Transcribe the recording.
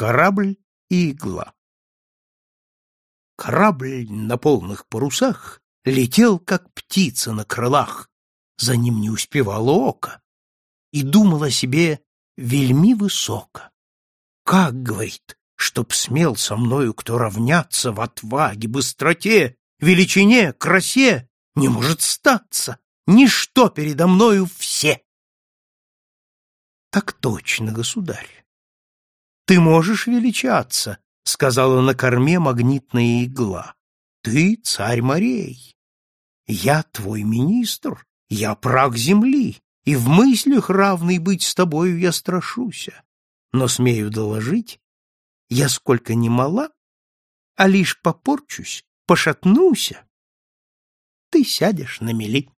корабль и игла. Корабль на полных парусах летел, как птица на крылах, за ним не успевало око, и думал о себе вельми высоко. Как, говорит, чтоб смел со мною кто равняться в отваге, быстроте, величине, красе, не может статься, ничто передо мною все. Так точно, государь. Ты можешь величаться, — сказала на корме магнитная игла. Ты царь морей. Я твой министр, я праг земли, и в мыслях равный быть с тобою я страшуся. Но смею доложить, я сколько ни мала, а лишь попорчусь, пошатнуся. Ты сядешь на мели.